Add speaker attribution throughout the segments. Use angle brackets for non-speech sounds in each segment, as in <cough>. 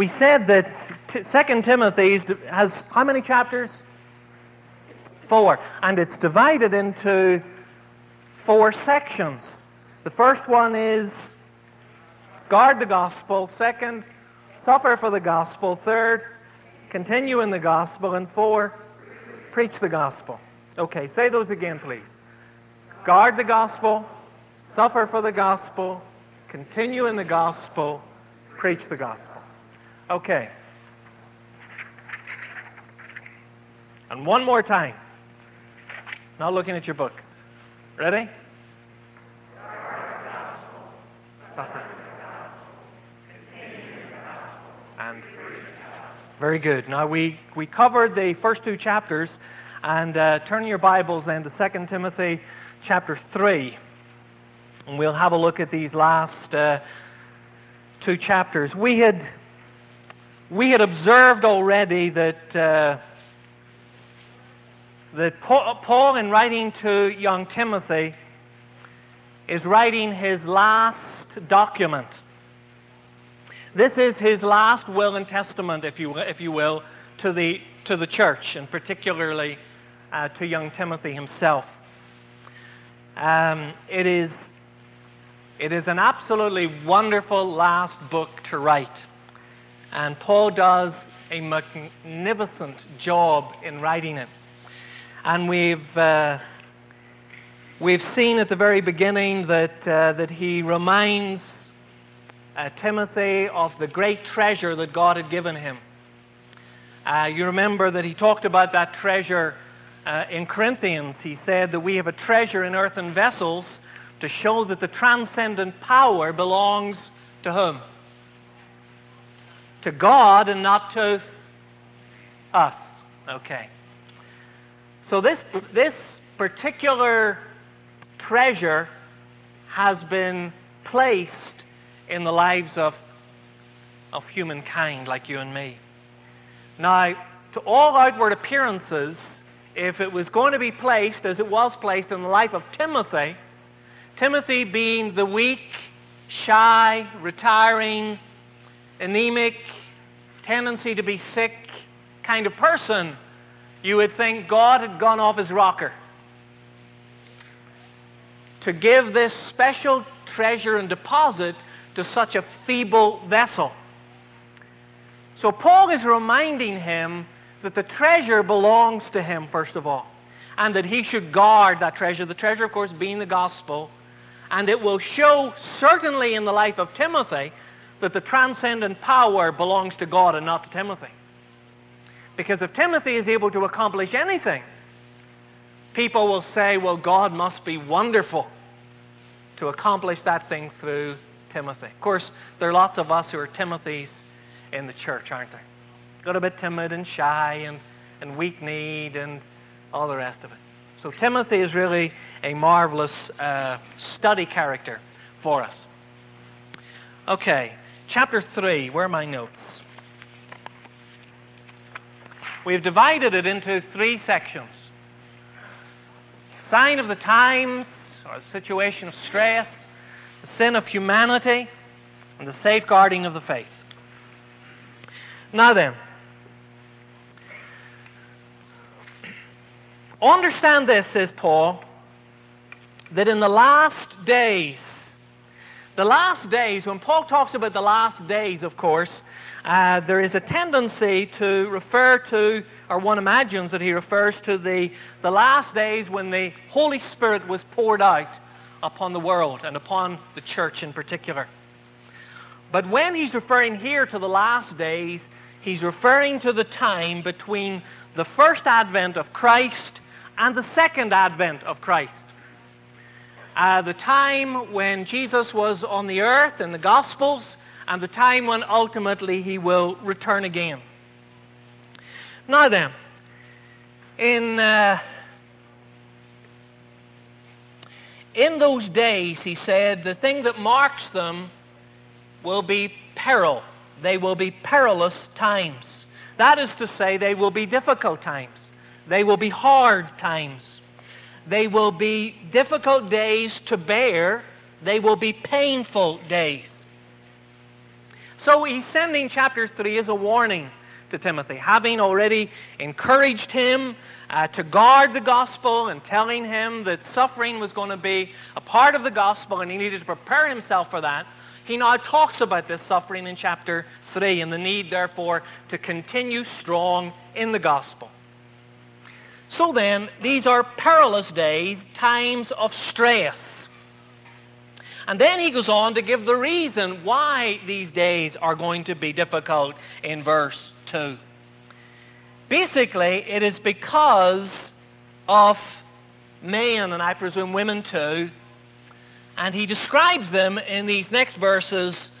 Speaker 1: we said that Second Timothy has how many chapters? Four. And it's divided into four sections. The first one is guard the gospel. Second, suffer for the gospel. Third, continue in the gospel. And four, preach the gospel. Okay, say those again, please. Guard the gospel, suffer for the gospel, continue in the gospel, preach the gospel. Okay. And one more time. Not looking at your books. Ready? And very good. Now we, we covered the first two chapters, and uh, turn your Bibles then to 2 Timothy chapter 3. And we'll have a look at these last uh, two chapters. We had we had observed already that, uh, that Paul, in writing to young Timothy, is writing his last document. This is his last will and testament, if you, if you will, to the, to the church, and particularly uh, to young Timothy himself. Um, it, is, it is an absolutely wonderful last book to write. And Paul does a magnificent job in writing it. And we've, uh, we've seen at the very beginning that, uh, that he reminds uh, Timothy of the great treasure that God had given him. Uh, you remember that he talked about that treasure uh, in Corinthians. He said that we have a treasure in earthen vessels to show that the transcendent power belongs to whom? To God and not to us. Okay. So this, this particular treasure has been placed in the lives of, of humankind like you and me. Now, to all outward appearances, if it was going to be placed as it was placed in the life of Timothy, Timothy being the weak, shy, retiring, anemic, tendency to be sick kind of person, you would think God had gone off his rocker to give this special treasure and deposit to such a feeble vessel. So Paul is reminding him that the treasure belongs to him, first of all, and that he should guard that treasure. The treasure, of course, being the gospel. And it will show, certainly in the life of Timothy, that the transcendent power belongs to God and not to Timothy. Because if Timothy is able to accomplish anything, people will say, well, God must be wonderful to accomplish that thing through Timothy. Of course, there are lots of us who are Timothys in the church, aren't there? Got a bit timid and shy and, and weak kneed and all the rest of it. So Timothy is really a marvelous uh, study character for us. Okay, Chapter 3, where are my notes? We've divided it into three sections sign of the times, or a situation of stress, the sin of humanity, and the safeguarding of the faith. Now then, understand this, says Paul, that in the last days, the last days, when Paul talks about the last days, of course, uh, there is a tendency to refer to, or one imagines that he refers to the, the last days when the Holy Spirit was poured out upon the world and upon the church in particular. But when he's referring here to the last days, he's referring to the time between the first advent of Christ and the second advent of Christ uh, the time when Jesus was on the earth in the Gospels and the time when ultimately he will return again. Now then, in, uh, in those days, he said, the thing that marks them will be peril. They will be perilous times. That is to say, they will be difficult times. They will be hard times. They will be difficult days to bear. They will be painful days. So he's sending chapter 3 as a warning to Timothy, having already encouraged him uh, to guard the gospel and telling him that suffering was going to be a part of the gospel and he needed to prepare himself for that. He now talks about this suffering in chapter 3 and the need, therefore, to continue strong in the gospel. So then, these are perilous days, times of stress. And then he goes on to give the reason why these days are going to be difficult in verse 2. Basically, it is because of men, and I presume women too, and he describes them in these next verses.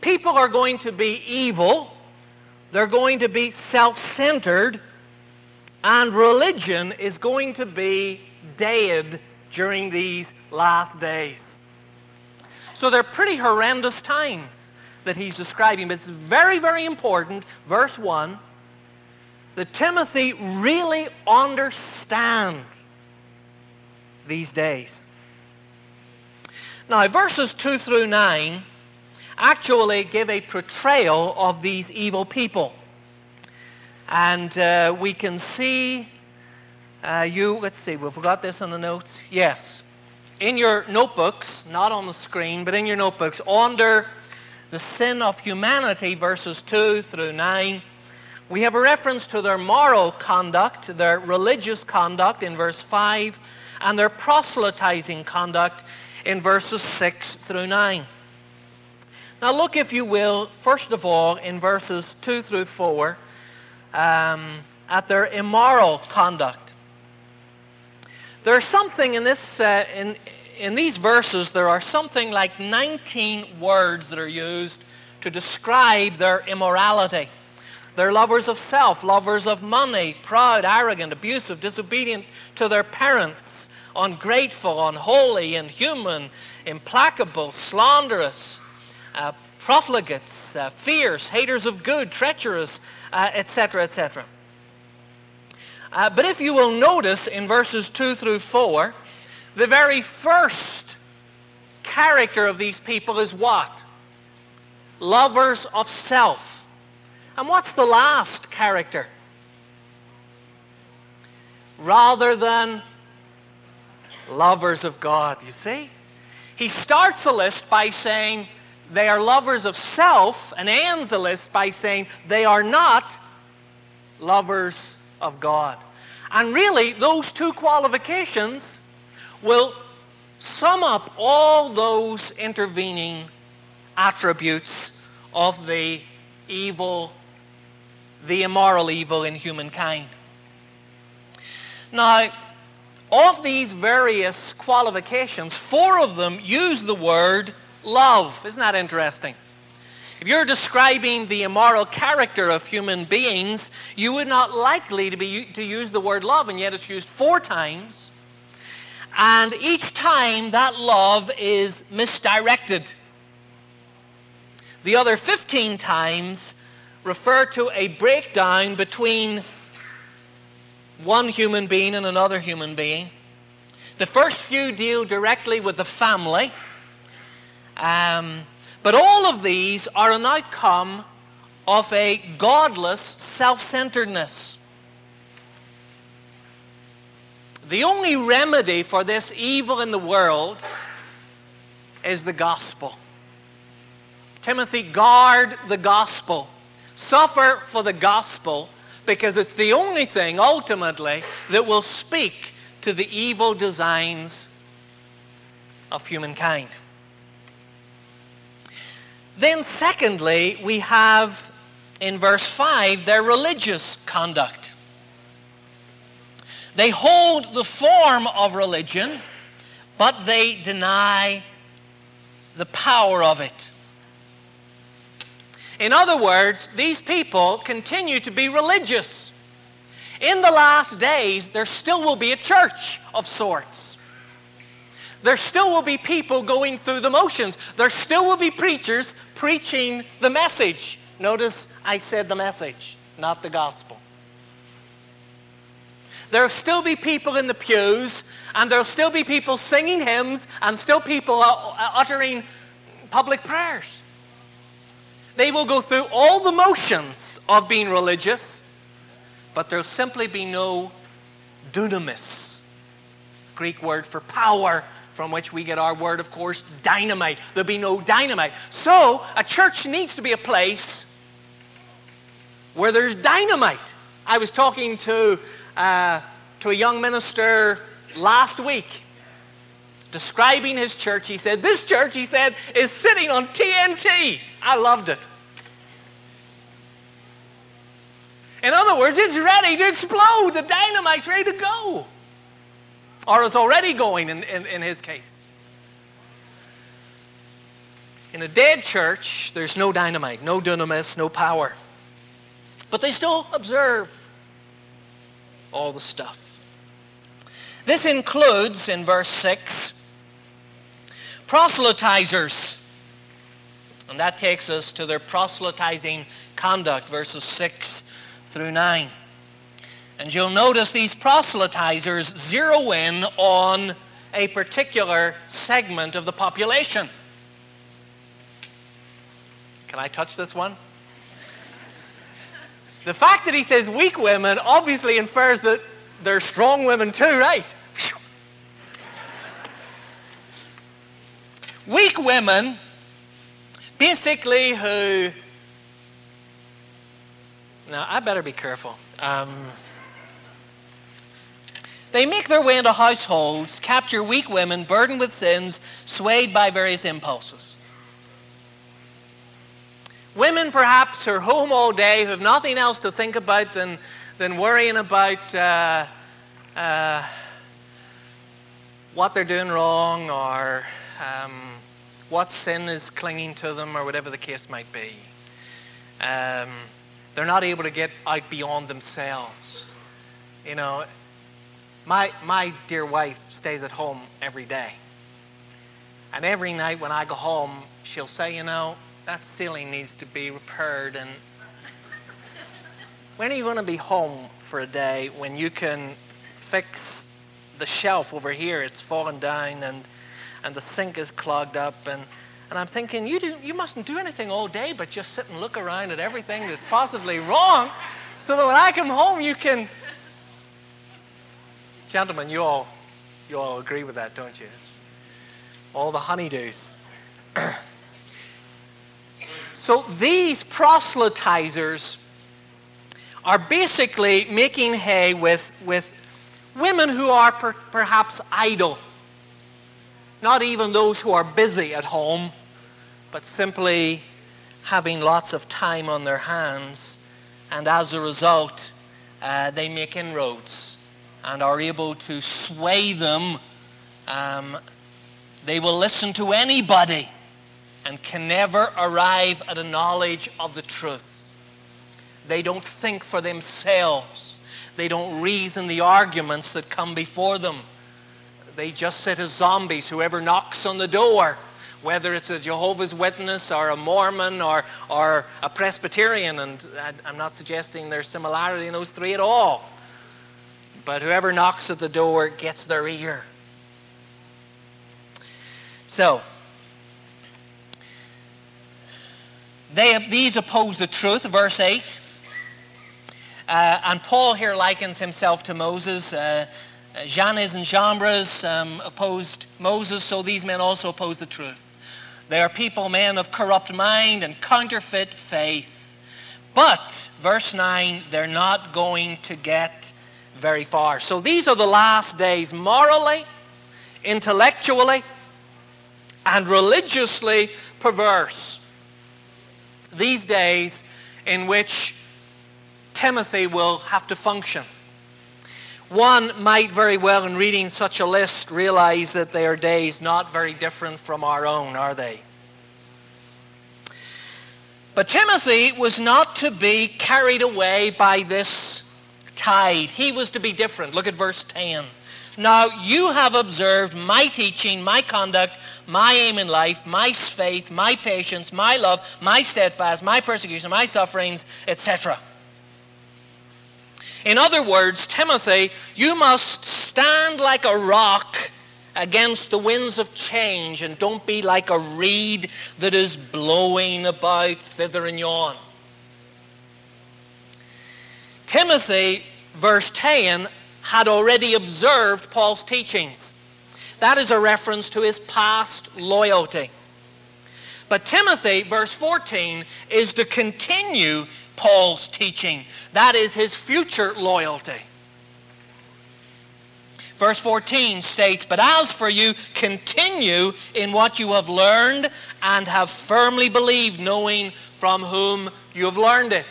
Speaker 1: People are going to be evil, they're going to be self centered, and religion is going to be dead during these last days. So they're pretty horrendous times that he's describing, but it's very, very important, verse 1, that Timothy really understands these days. Now, verses 2 through 9 actually give a portrayal of these evil people. And uh, we can see uh, you, let's see, we've got this in the notes. Yes in your notebooks, not on the screen, but in your notebooks, under the sin of humanity, verses 2 through 9, we have a reference to their moral conduct, their religious conduct in verse 5, and their proselytizing conduct in verses 6 through 9. Now, look, if you will, first of all, in verses 2 through 4, um, at their immoral conduct. There's something in this uh, in in these verses. There are something like 19 words that are used to describe their immorality. They're lovers of self, lovers of money, proud, arrogant, abusive, disobedient to their parents, ungrateful, unholy, inhuman, implacable, slanderous, uh, profligates, uh, fierce, haters of good, treacherous, etc., uh, etc. Et uh, but if you will notice in verses 2 through 4, the very first character of these people is what? Lovers of self. And what's the last character? Rather than lovers of God, you see? He starts the list by saying they are lovers of self and ends the list by saying they are not lovers of God. And really, those two qualifications will sum up all those intervening attributes of the evil, the immoral evil in humankind. Now, of these various qualifications, four of them use the word love. Isn't that interesting? If you're describing the immoral character of human beings, you would not likely to, be, to use the word love, and yet it's used four times. And each time that love is misdirected. The other 15 times refer to a breakdown between one human being and another human being. The first few deal directly with the family. Um, but all of these are an outcome of a godless self centeredness. The only remedy for this evil in the world is the gospel. Timothy, guard the gospel. Suffer for the gospel because it's the only thing ultimately that will speak to the evil designs of humankind. Then, secondly, we have in verse 5 their religious conduct. They hold the form of religion, but they deny the power of it. In other words, these people continue to be religious. In the last days, there still will be a church of sorts. There still will be people going through the motions. There still will be preachers preaching the message. Notice I said the message, not the gospel. There'll still be people in the pews, and there'll still be people singing hymns, and still people uttering public prayers. They will go through all the motions of being religious, but there'll simply be no dunamis, Greek word for power, from which we get our word, of course, dynamite. There'll be no dynamite. So, a church needs to be a place where there's dynamite. I was talking to, uh, to a young minister last week describing his church. He said, This church, he said, is sitting on TNT. I loved it. In other words, it's ready to explode. The dynamite's ready to go. Or is already going in, in, in his case. In a dead church, there's no dynamite, no dunamis, no power. But they still observe all the stuff. This includes, in verse 6, proselytizers. And that takes us to their proselytizing conduct, verses 6 through 9. And you'll notice these proselytizers zero in on a particular segment of the population. Can I touch this one? The fact that he says weak women obviously infers that they're strong women too, right? <laughs> weak women, basically, who. Now, I better be careful. Um, they make their way into households, capture weak women, burdened with sins, swayed by various impulses. Women, perhaps, who are home all day, who have nothing else to think about than, than worrying about uh, uh, what they're doing wrong or um, what sin is clinging to them or whatever the case might be. Um, they're not able to get out beyond themselves. You know, my, my dear wife stays at home every day. And every night when I go home, she'll say, you know, that ceiling needs to be repaired. And when are you going to be home for a day when you can fix the shelf over here? It's fallen down and, and the sink is clogged up. And, and I'm thinking, you, do, you mustn't do anything all day but just sit and look around at everything that's possibly wrong so that when I come home, you can. Gentlemen, you all, you all agree with that, don't you? It's all the honeydews. <clears throat> So these proselytizers are basically making hay with, with women who are per, perhaps idle. Not even those who are busy at home, but simply having lots of time on their hands. And as a result, uh, they make inroads and are able to sway them. Um, they will listen to anybody and can never arrive at a knowledge of the truth. They don't think for themselves. They don't reason the arguments that come before them. They just sit as zombies. Whoever knocks on the door, whether it's a Jehovah's Witness or a Mormon or, or a Presbyterian, and I'm not suggesting there's similarity in those three at all, but whoever knocks at the door gets their ear. So, They, these oppose the truth, verse 8. Uh, and Paul here likens himself to Moses. Uh, Jannes and Jambres um, opposed Moses, so these men also oppose the truth. They are people, men of corrupt mind and counterfeit faith. But, verse 9, they're not going to get very far. So these are the last days morally, intellectually, and religiously perverse these days in which Timothy will have to function. One might very well, in reading such a list, realize that they are days not very different from our own, are they? But Timothy was not to be carried away by this tide. He was to be different. Look at verse 10. Now you have observed my teaching, my conduct, my aim in life, my faith, my patience, my love, my steadfast, my persecution, my sufferings, etc. In other words, Timothy, you must stand like a rock against the winds of change and don't be like a reed that is blowing about thither and yon. Timothy, verse 10, had already observed Paul's teachings. That is a reference to his past loyalty. But Timothy, verse 14, is to continue Paul's teaching. That is his future loyalty. Verse 14 states, But as for you, continue in what you have learned and have firmly believed, knowing from whom you have learned it.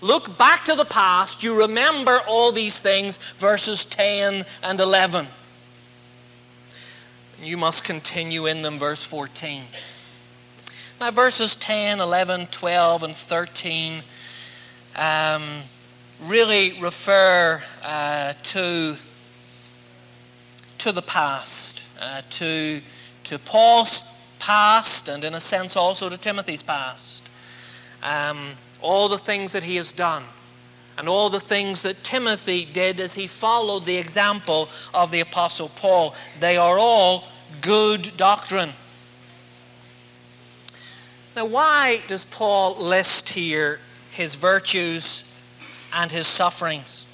Speaker 1: Look back to the past. You remember all these things, verses 10 and 11. You must continue in them, verse 14. Now, verses 10, 11, 12, and 13 um, really refer uh, to to the past, uh, to, to Paul's past, and in a sense also to Timothy's past. Um, all the things that he has done, and all the things that Timothy did as he followed the example of the Apostle Paul. They are all good doctrine. Now, why does Paul list here his virtues and his sufferings?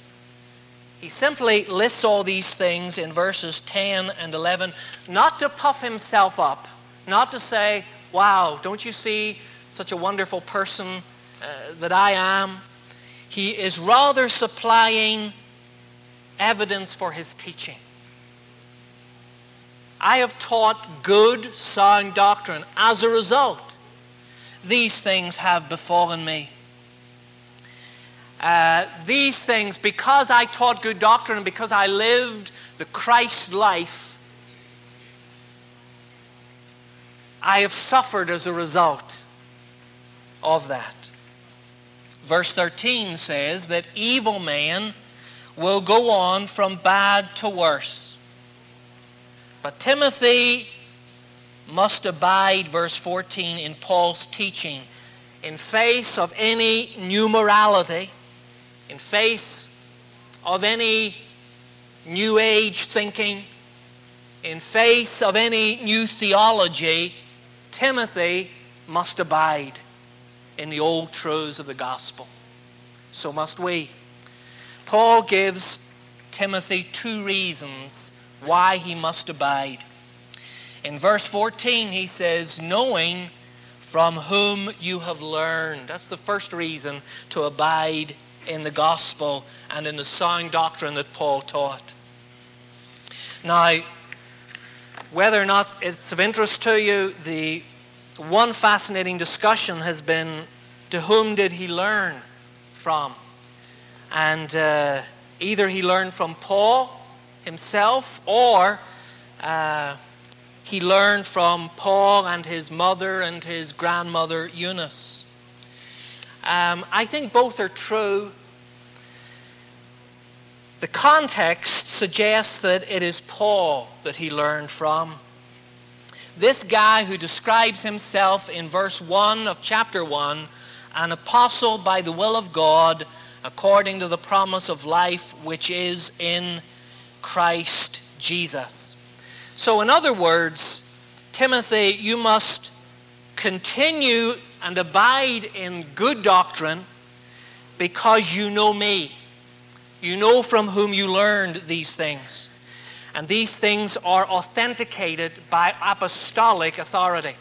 Speaker 1: He simply lists all these things in verses 10 and 11, not to puff himself up, not to say, wow, don't you see such a wonderful person uh, that I am? He is rather supplying evidence for his teaching. I have taught good, sound doctrine. As a result, these things have befallen me. Uh, these things, because I taught good doctrine and because I lived the Christ life, I have suffered as a result of that. Verse 13 says that evil man will go on from bad to worse. But Timothy must abide, verse 14, in Paul's teaching in face of any new morality in face of any New Age thinking, in face of any new theology, Timothy must abide in the old truths of the gospel. So must we. Paul gives Timothy two reasons why he must abide. In verse 14, he says, knowing from whom you have learned. That's the first reason to abide in the gospel and in the sound doctrine that Paul taught. Now, whether or not it's of interest to you, the one fascinating discussion has been to whom did he learn from? And uh, either he learned from Paul himself or uh, he learned from Paul and his mother and his grandmother Eunice. Um, I think both are true. The context suggests that it is Paul that he learned from. This guy who describes himself in verse 1 of chapter 1, an apostle by the will of God, according to the promise of life which is in Christ Jesus. So, in other words, Timothy, you must continue and abide in good doctrine because you know me. You know from whom you learned these things. And these things are authenticated by apostolic authority.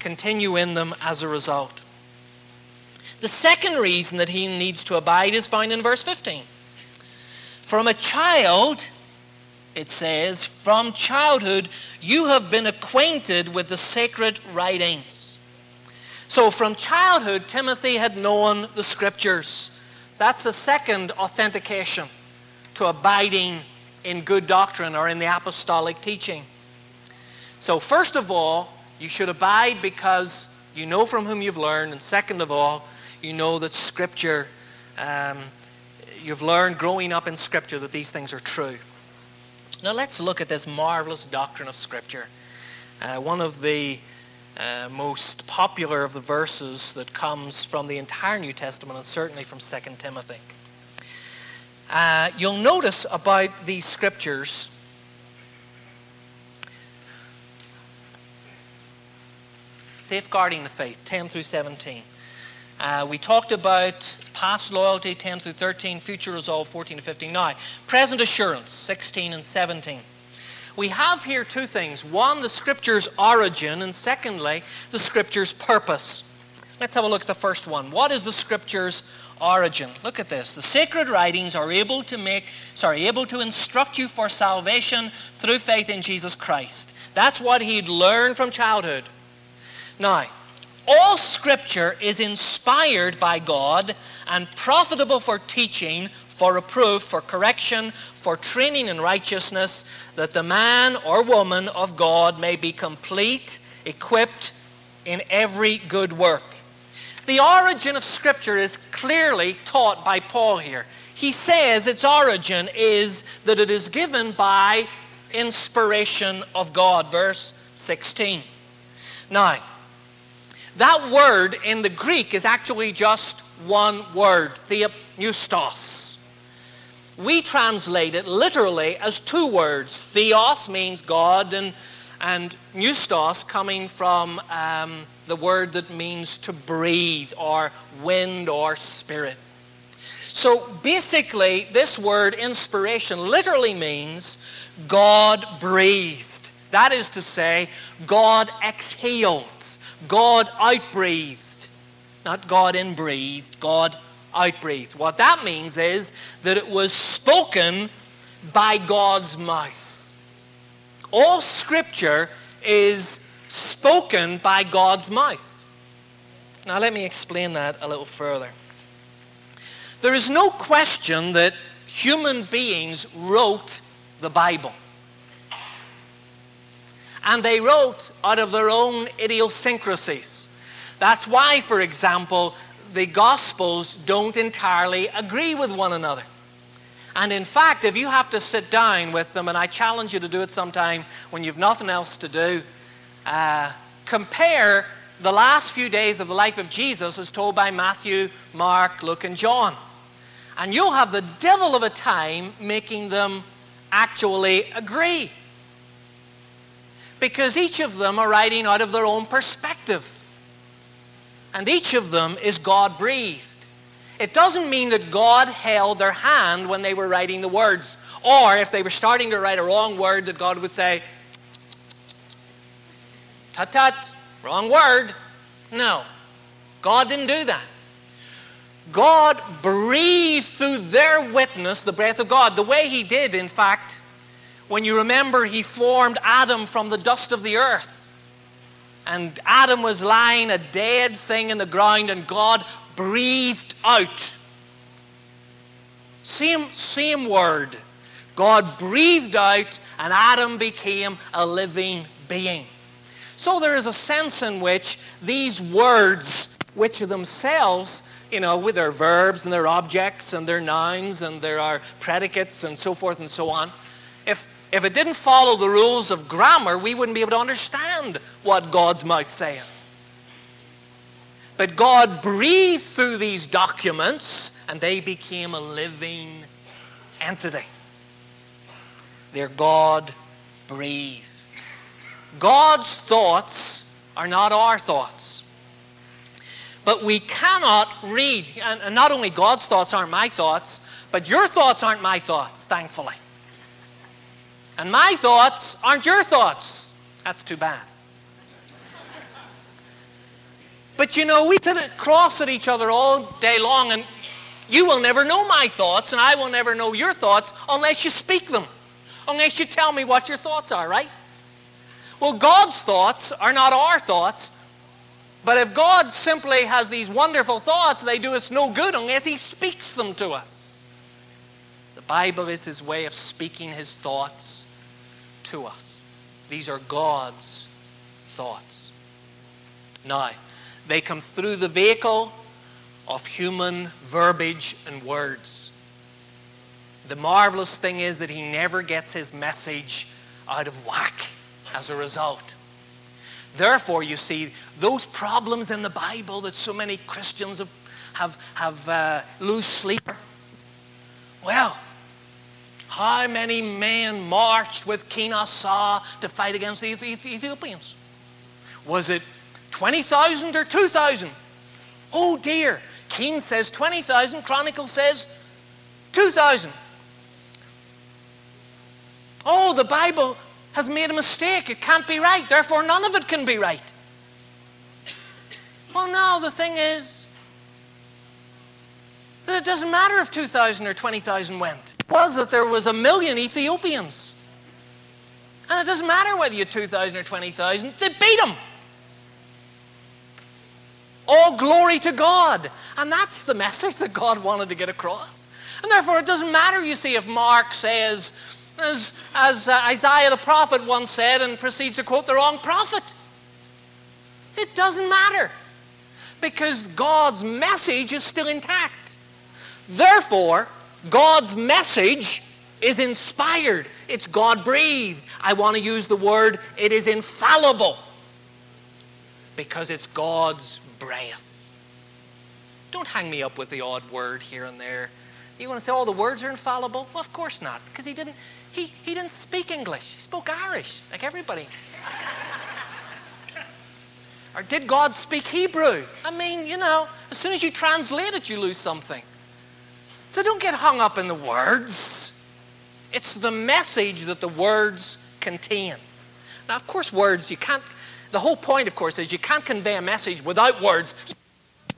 Speaker 1: Continue in them as a result. The second reason that he needs to abide is found in verse 15. From a child, it says, from childhood you have been acquainted with the sacred writings so from childhood, Timothy had known the scriptures. That's the second authentication to abiding in good doctrine or in the apostolic teaching. So, first of all, you should abide because you know from whom you've learned. And second of all, you know that Scripture, um, you've learned growing up in Scripture that these things are true. Now, let's look at this marvelous doctrine of Scripture. Uh, one of the uh, most popular of the verses that comes from the entire New Testament and certainly from 2 Timothy. Uh, you'll notice about these scriptures safeguarding the faith, 10 through 17. Uh, we talked about past loyalty, 10 through 13, future resolve, 14 to 15. Now, present assurance, 16 and 17. We have here two things one, the scripture's origin, and secondly, the scripture's purpose. Let's have a look at the first one. What is the scripture's origin? Look at this. The sacred writings are able to make, sorry, able to instruct you for salvation through faith in Jesus Christ. That's what he'd learned from childhood. Now, all scripture is inspired by God and profitable for teaching, for reproof, for correction, for training in righteousness, that the man or woman of God may be complete, equipped in every good work. The origin of Scripture is clearly taught by Paul here. He says its origin is that it is given by inspiration of God. Verse 16. Now, that word in the Greek is actually just one word, theopneustos. We translate it literally as two words. Theos means God, and, and neustos coming from um, the word that means to breathe, or wind, or spirit. So basically, this word inspiration literally means God breathed. That is to say, God exhaled. God outbreathed. Not God inbreathed, God outbreathed. What that means is that it was spoken by God's mouth. All scripture is spoken by God's mouth. Now, let me explain that a little further. There is no question that human beings wrote the Bible and they wrote out of their own idiosyncrasies. That's why, for example, the Gospels don't entirely agree with one another. And in fact, if you have to sit down with them, and I challenge you to do it sometime when you've nothing else to do, uh, compare the last few days of the life of Jesus as told by Matthew, Mark, Luke, and John. And you'll have the devil of a time making them actually agree because each of them are writing out of their own perspective. And each of them is God breathed. It doesn't mean that God held their hand when they were writing the words, or if they were starting to write a wrong word, that God would say, tut tut, wrong word. No, God didn't do that. God breathed through their witness the breath of God, the way He did, in fact, when you remember he formed Adam from the dust of the earth. And Adam was lying a dead thing in the ground, and God breathed out. Same, same word. God breathed out, and Adam became a living being. So there is a sense in which these words, which are themselves, you know, with their verbs and their objects and their nouns and there are predicates and so forth and so on, if if it didn't follow the rules of grammar, we wouldn't be able to understand what God's mouth saying. But God breathed through these documents and they became a living entity. They're God breathed. God's thoughts are not our thoughts. But we cannot read, and not only God's thoughts aren't my thoughts, but your thoughts aren't my thoughts, thankfully. And my thoughts aren't your thoughts. That's too bad. But you know, we sit cross at each other all day long, and you will never know my thoughts, and I will never know your thoughts unless you speak them, unless you tell me what your thoughts are, right? Well, God's thoughts are not our thoughts, but if God simply has these wonderful thoughts, they do us no good unless He speaks them to us. The Bible is His way of speaking His thoughts to us. These are God's thoughts. Now, they come through the vehicle of human verbiage and words. The marvelous thing is that he never gets his message out of whack as a result. Therefore, you see, those problems in the Bible that so many Christians have, have, have uh, lose sleep. Well, how many men marched with King Asa to fight against the Ethiopians? Was it 20,000 or 2,000? Oh dear. King says 20,000. Chronicle says 2,000. Oh, the Bible has made a mistake. It can't be right. Therefore, none of it can be right. Well, no, the thing is that it doesn't matter if 2,000 or 20,000 went. It was that there was a million Ethiopians. And it doesn't matter whether you had 2,000 or 20,000, they beat them. All glory to God. And that's the message that God wanted to get across. And therefore, it doesn't matter, you see, if Mark says, as, as uh, Isaiah the prophet once said, and proceeds to quote the wrong prophet. It doesn't matter because God's message is still intact. Therefore, God's message is inspired. It's God breathed. I want to use the word, it is infallible because it's God's breath. Don't hang me up with the odd word here and there. You want to say, oh, the words are infallible? Well, of course not, because he didn't, he, he didn't speak English. He spoke Irish, like everybody. or did God speak Hebrew? I mean, you know, as soon as you translate it, you lose something. So don't get hung up in the words. It's the message that the words contain. Now, of course, words, you can't, the whole point, of course, is you can't convey a message without words.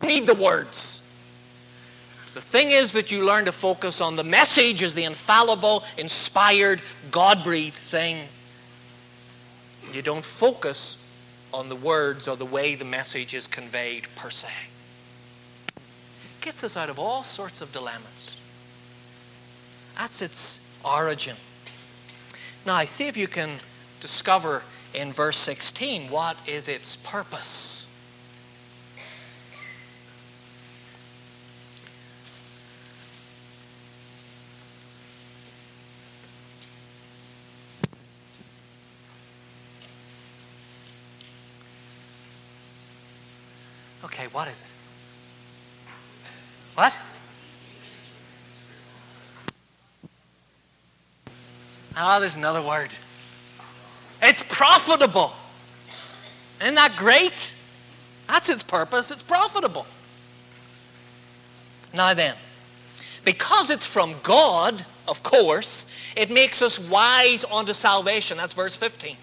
Speaker 1: You need the words. The thing is that you learn to focus on the message as the infallible, inspired, God breathed thing. You don't focus on the words or the way the message is conveyed per se. It gets us out of all sorts of dilemmas. That's its origin. Now, I see if you can discover in verse 16 what is its purpose. Okay, what is it? What? Ah, there's another word. It's profitable. Isn't that great? That's its purpose. It's profitable. Now then, because it's from God, of course, it makes us wise unto salvation. That's verse 15.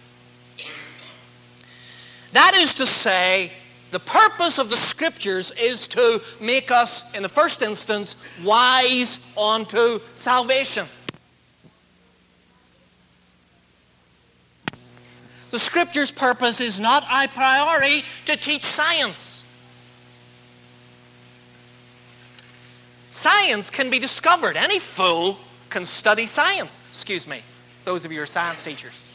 Speaker 1: That is to say, the purpose of the scriptures is to make us, in the first instance, wise unto salvation. The scripture's purpose is not a priori to teach science. Science can be discovered. Any fool can study science. Excuse me, those of you who are science teachers.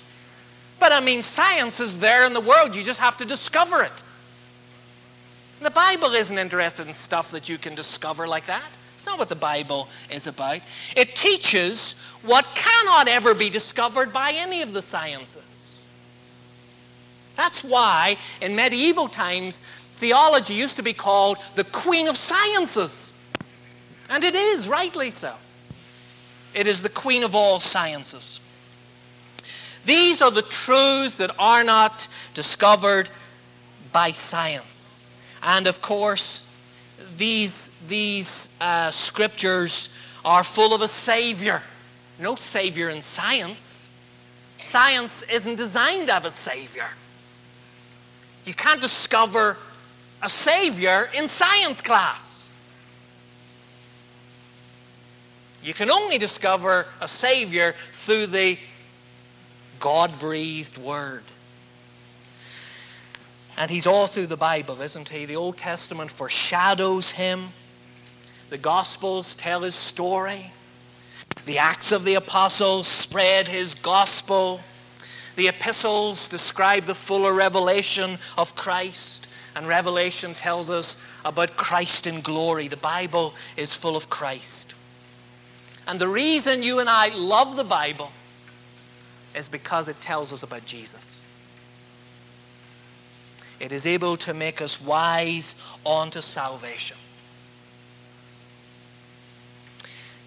Speaker 1: But I mean, science is there in the world. You just have to discover it. The Bible isn't interested in stuff that you can discover like that. It's not what the Bible is about. It teaches what cannot ever be discovered by any of the sciences. That's why in medieval times, theology used to be called the queen of sciences. And it is, rightly so. It is the queen of all sciences. These are the truths that are not discovered by science. And of course, these, these uh, scriptures are full of a Savior. No Savior in science. Science isn't designed to have a Savior. You can't discover a Savior in science class. You can only discover a Savior through the God breathed Word. And he's all through the Bible, isn't he? The Old Testament foreshadows him. The Gospels tell his story. The Acts of the Apostles spread his gospel. The epistles describe the fuller revelation of Christ. And Revelation tells us about Christ in glory. The Bible is full of Christ. And the reason you and I love the Bible is because it tells us about Jesus. It is able to make us wise unto salvation.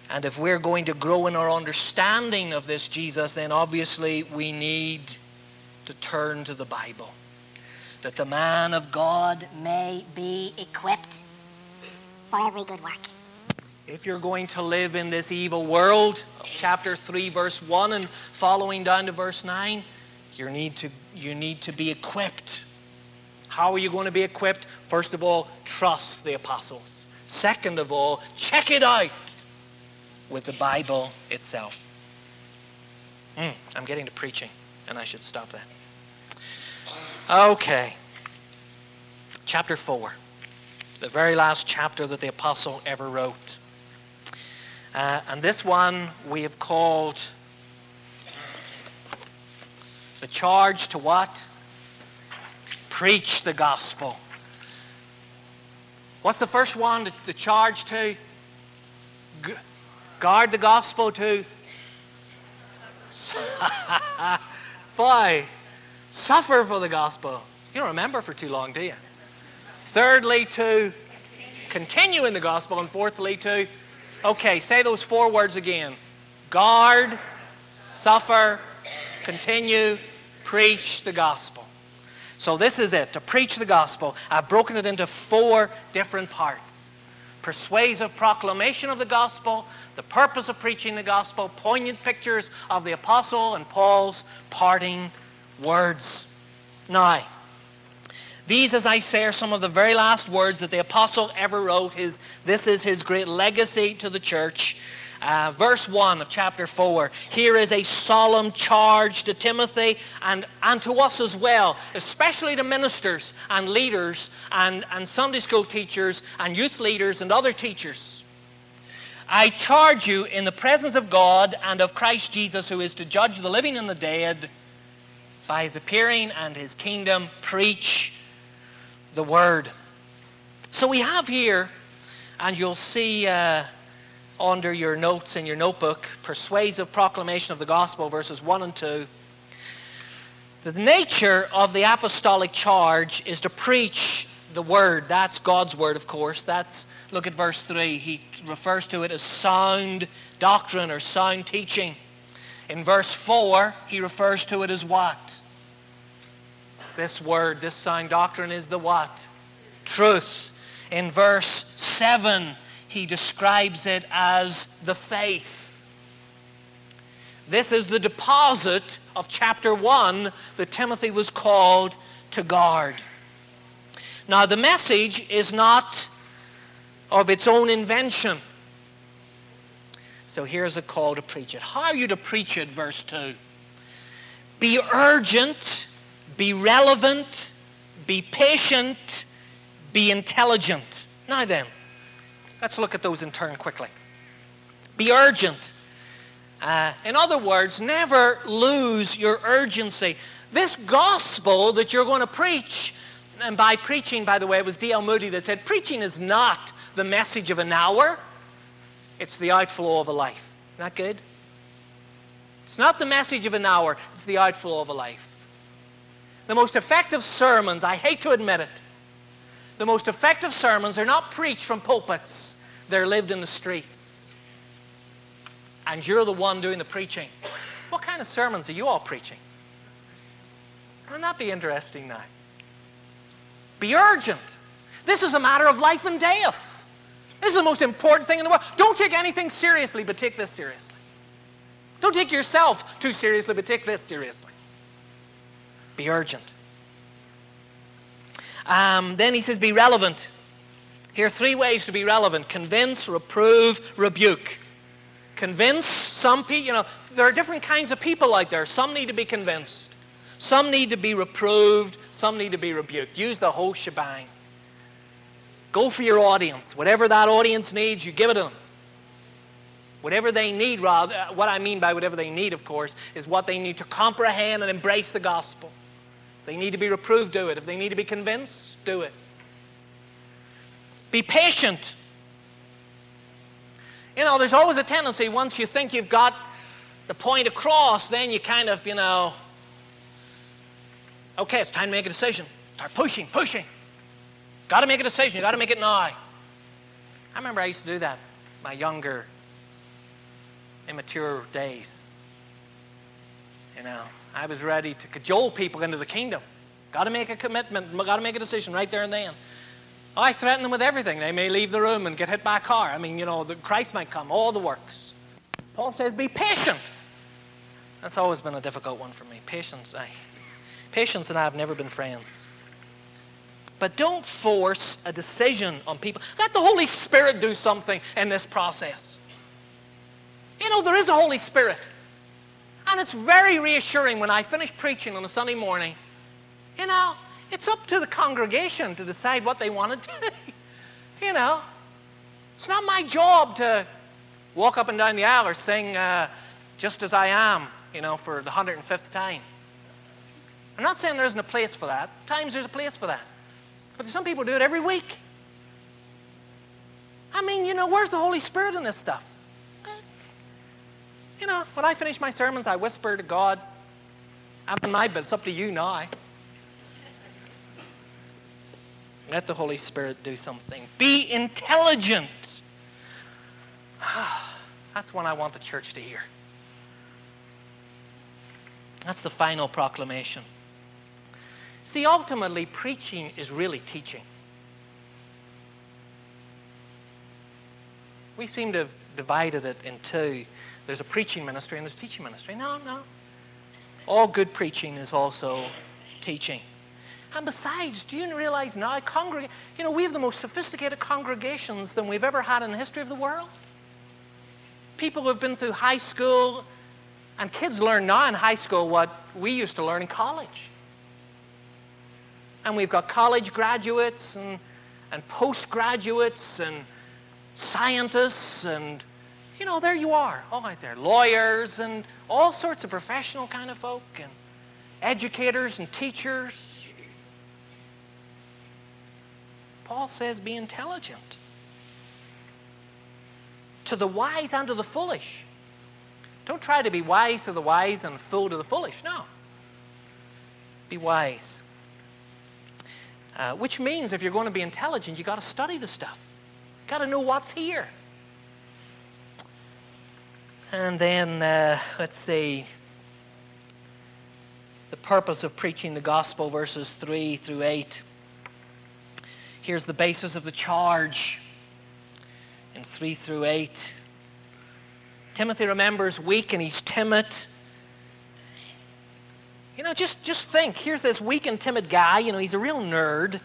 Speaker 1: And if we're going to grow in our understanding of this Jesus, then obviously we need to turn to the Bible. that the man of God
Speaker 2: may be equipped for every good work.
Speaker 1: If you're going to live in this evil world, chapter 3, verse 1 and following down to verse 9, you need to, you need to be equipped. How are you going to be equipped? First of all, trust the apostles. Second of all, check it out with the Bible itself. Mm, I'm getting to preaching, and I should stop that. Okay. Chapter 4. The very last chapter that the apostle ever wrote. Uh, and this one we have called the charge to what? Preach the gospel. What's the first one? The, the charge to G- guard the gospel to <laughs> Why? Suffer for the gospel. You don't remember for too long, do you? Thirdly, to continue in the gospel. And fourthly, to Okay, say those four words again guard, suffer, continue, preach the gospel. So, this is it to preach the gospel. I've broken it into four different parts persuasive proclamation of the gospel, the purpose of preaching the gospel, poignant pictures of the apostle and Paul's parting words. Now, these, as I say, are some of the very last words that the apostle ever wrote. His, this is his great legacy to the church. Uh, verse 1 of chapter 4. Here is a solemn charge to Timothy and, and to us as well, especially to ministers and leaders and, and Sunday school teachers and youth leaders and other teachers. I charge you in the presence of God and of Christ Jesus, who is to judge the living and the dead, by his appearing and his kingdom, preach the Word. So we have here, and you'll see uh, under your notes in your notebook, persuasive proclamation of the gospel, verses 1 and 2. The nature of the apostolic charge is to preach the Word. That's God's Word, of course. That's, look at verse 3. He refers to it as sound doctrine or sound teaching. In verse 4, he refers to it as what? This word, this sound doctrine is the what? Truth. In verse 7, he describes it as the faith. This is the deposit of chapter 1 that Timothy was called to guard. Now, the message is not of its own invention. So here's a call to preach it. How are you to preach it? Verse 2. Be urgent be relevant, be patient, be intelligent. Now then, let's look at those in turn quickly. Be urgent. Uh, in other words, never lose your urgency. This gospel that you're going to preach, and by preaching, by the way, it was D.L. Moody that said, preaching is not the message of an hour, it's the outflow of a life. Isn't that good? It's not the message of an hour, it's the outflow of a life. The most effective sermons, I hate to admit it, the most effective sermons are not preached from pulpits, they're lived in the streets. And you're the one doing the preaching. What kind of sermons are you all preaching? Wouldn't that be interesting now? Be urgent. This is a matter of life and death. This is the most important thing in the world. Don't take anything seriously, but take this seriously. Don't take yourself too seriously, but take this seriously. Be urgent. Um, then he says, be relevant. Here are three ways to be relevant convince, reprove, rebuke. Convince some people, you know, there are different kinds of people out there. Some need to be convinced, some need to be reproved, some need to be rebuked. Use the whole shebang. Go for your audience. Whatever that audience needs, you give it to them. Whatever they need, rather, what I mean by whatever they need, of course, is what they need to comprehend and embrace the gospel they need to be reproved, do it. If they need to be convinced, do it. Be patient. You know, there's always a tendency, once you think you've got the point across, then you kind of, you know, okay, it's time to make a decision. Start pushing, pushing. Got to make a decision. You got to make it now. I remember I used to do that my younger, immature days. You know, I was ready to cajole people into the kingdom. Got to make a commitment. Got to make a decision right there and then. I threaten them with everything. They may leave the room and get hit by a car. I mean, you know, the Christ might come, all the works. Paul says, be patient. That's always been a difficult one for me. Patience, I, patience and I have never been friends. But don't force a decision on people. Let the Holy Spirit do something in this process. You know, there is a Holy Spirit. And it's very reassuring when I finish preaching on a Sunday morning. You know, it's up to the congregation to decide what they want to do. <laughs> you know, it's not my job to walk up and down the aisle or sing uh, Just As I Am, you know, for the 105th time. I'm not saying there isn't a place for that. Times there's a place for that. But some people do it every week. I mean, you know, where's the Holy Spirit in this stuff? You know, when I finish my sermons, I whisper to God, I'm in my bit. It's up to you now. Let the Holy Spirit do something. Be intelligent. <sighs> That's what I want the church to hear. That's the final proclamation. See, ultimately, preaching is really teaching. We seem to have divided it in two. There's a preaching ministry and there's a teaching ministry. No, no. All good preaching is also teaching. And besides, do you realize now, congreg- you know, we have the most sophisticated congregations than we've ever had in the history of the world. People who have been through high school, and kids learn now in high school what we used to learn in college. And we've got college graduates and, and postgraduates and scientists and, you know, there you are, all right there. Lawyers and all sorts of professional kind of folk and educators and teachers Paul says, be intelligent. To the wise and to the foolish. Don't try to be wise to the wise and fool to the foolish. No. Be wise. Uh, which means if you're going to be intelligent, you've got to study the stuff. You've got to know what's here. And then, uh, let's see, the purpose of preaching the gospel, verses 3 through 8. Here's the basis of the charge in 3 through 8. Timothy remembers weak and he's timid. You know, just, just think here's this weak and timid guy. You know, he's a real nerd.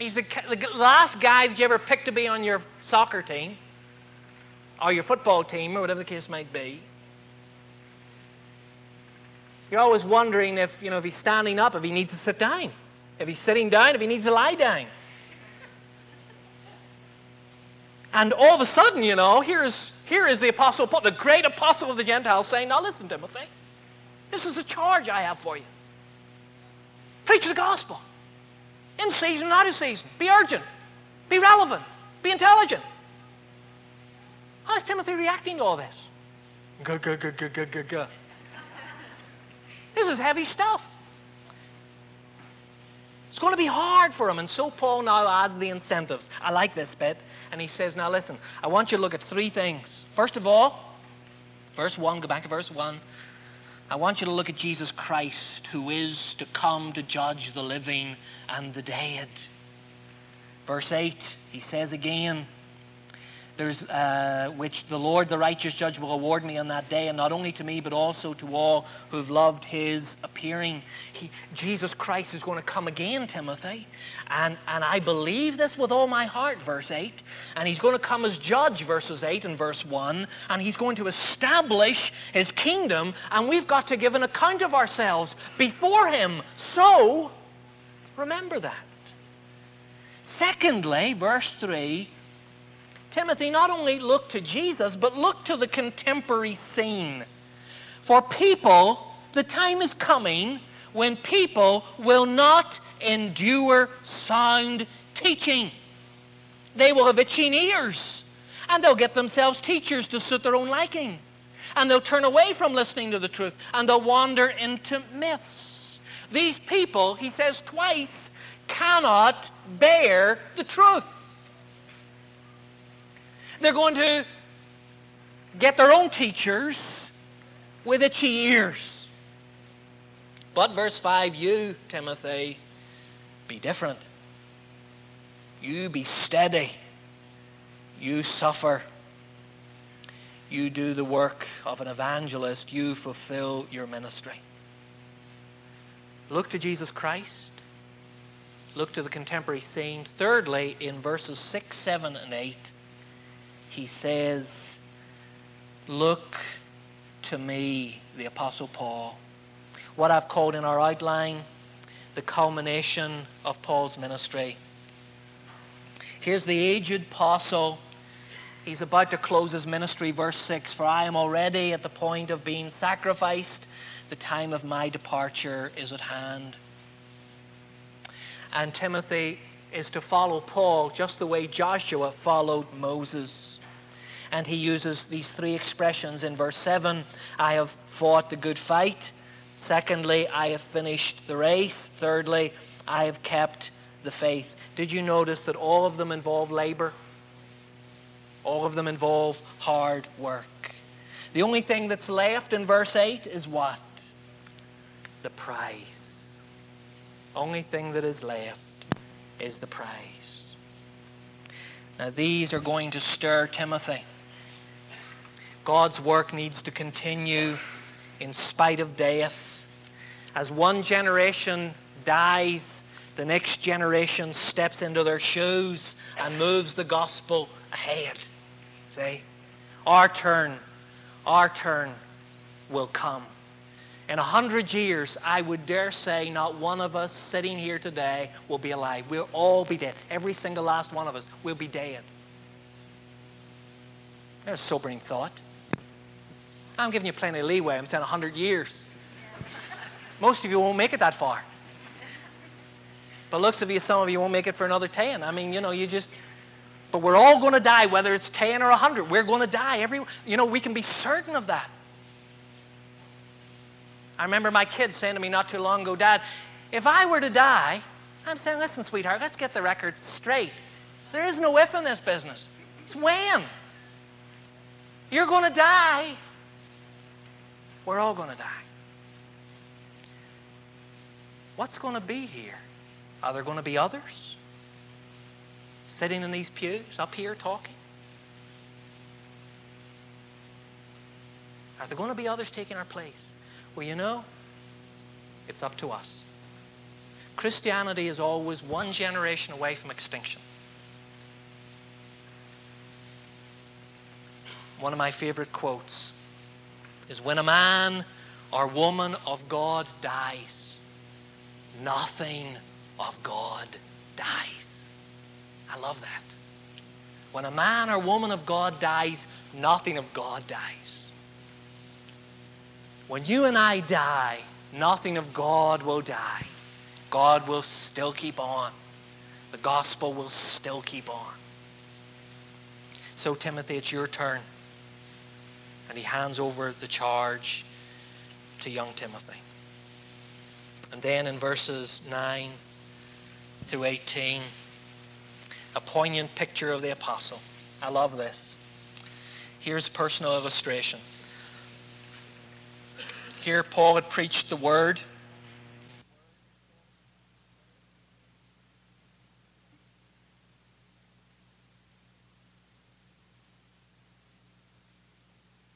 Speaker 1: He's the, the last guy that you ever picked to be on your soccer team or your football team or whatever the case might be. You're always wondering if, you know, if he's standing up, if he needs to sit down if he's sitting down, if he needs to lie down. And all of a sudden, you know, here is, here is the apostle Paul, the great apostle of the Gentiles, saying, Now listen, Timothy, this is a charge I have for you. Preach the gospel. In season, out of season. Be urgent. Be relevant. Be intelligent. How is Timothy reacting to all this? Good, good, good, good, good, good, good. This is heavy stuff. It's going to be hard for him. And so Paul now adds the incentives. I like this bit. And he says, Now listen, I want you to look at three things. First of all, verse 1, go back to verse 1. I want you to look at Jesus Christ, who is to come to judge the living and the dead. Verse 8, he says again, uh, which the Lord, the righteous judge, will award me on that day, and not only to me, but also to all who've loved his appearing. He, Jesus Christ is going to come again, Timothy. And, and I believe this with all my heart, verse 8. And he's going to come as judge, verses 8 and verse 1. And he's going to establish his kingdom, and we've got to give an account of ourselves before him. So, remember that. Secondly, verse 3 Timothy, not only look to Jesus, but look to the contemporary scene. For people, the time is coming when people will not endure sound teaching. They will have itching ears, and they'll get themselves teachers to suit their own likings. And they'll turn away from listening to the truth, and they'll wander into myths. These people, he says twice, cannot bear the truth. They're going to get their own teachers with itchy ears. But, verse 5, you, Timothy, be different. You be steady. You suffer. You do the work of an evangelist. You fulfill your ministry. Look to Jesus Christ. Look to the contemporary scene. Thirdly, in verses 6, 7, and 8, he says, Look to me, the Apostle Paul. What I've called in our outline the culmination of Paul's ministry. Here's the aged apostle. He's about to close his ministry, verse 6 For I am already at the point of being sacrificed. The time of my departure is at hand. And Timothy is to follow Paul just the way Joshua followed Moses. And he uses these three expressions in verse 7 I have fought the good fight. Secondly, I have finished the race. Thirdly, I have kept the faith. Did you notice that all of them involve labor? All of them involve hard work. The only thing that's left in verse 8 is what? The prize. Only thing that is left is the prize. Now, these are going to stir Timothy. God's work needs to continue in spite of death as one generation dies, the next generation steps into their shoes and moves the gospel ahead. See? Our turn, our turn will come. In a hundred years, I would dare say not one of us sitting here today will be alive. We'll all be dead. Every single last one of us will be dead. That's a sobering thought. I'm giving you plenty of leeway. I'm saying a hundred years. Most of you won't make it that far. But looks of you, some of you won't make it for another 10. I mean, you know, you just, but we're all going to die, whether it's 10 or 100. We're going to die. Every, you know, we can be certain of that. I remember my kids saying to me not too long ago, Dad, if I were to die, I'm saying, listen, sweetheart, let's get the record straight. There is no if in this business. It's when. You're going to die. We're all going to die. What's going to be here? Are there going to be others sitting in these pews up here talking? Are there going to be others taking our place? Well, you know, it's up to us. Christianity is always one generation away from extinction. One of my favorite quotes is When a man or woman of God dies, nothing of God dies. I love that. When a man or woman of God dies, nothing of God dies. When you and I die, nothing of God will die. God will still keep on. The gospel will still keep on. So, Timothy, it's your turn. And he hands over the charge to young Timothy. And then in verses 9 through 18, a poignant picture of the apostle. I love this. Here's a personal illustration. Here, Paul had preached the word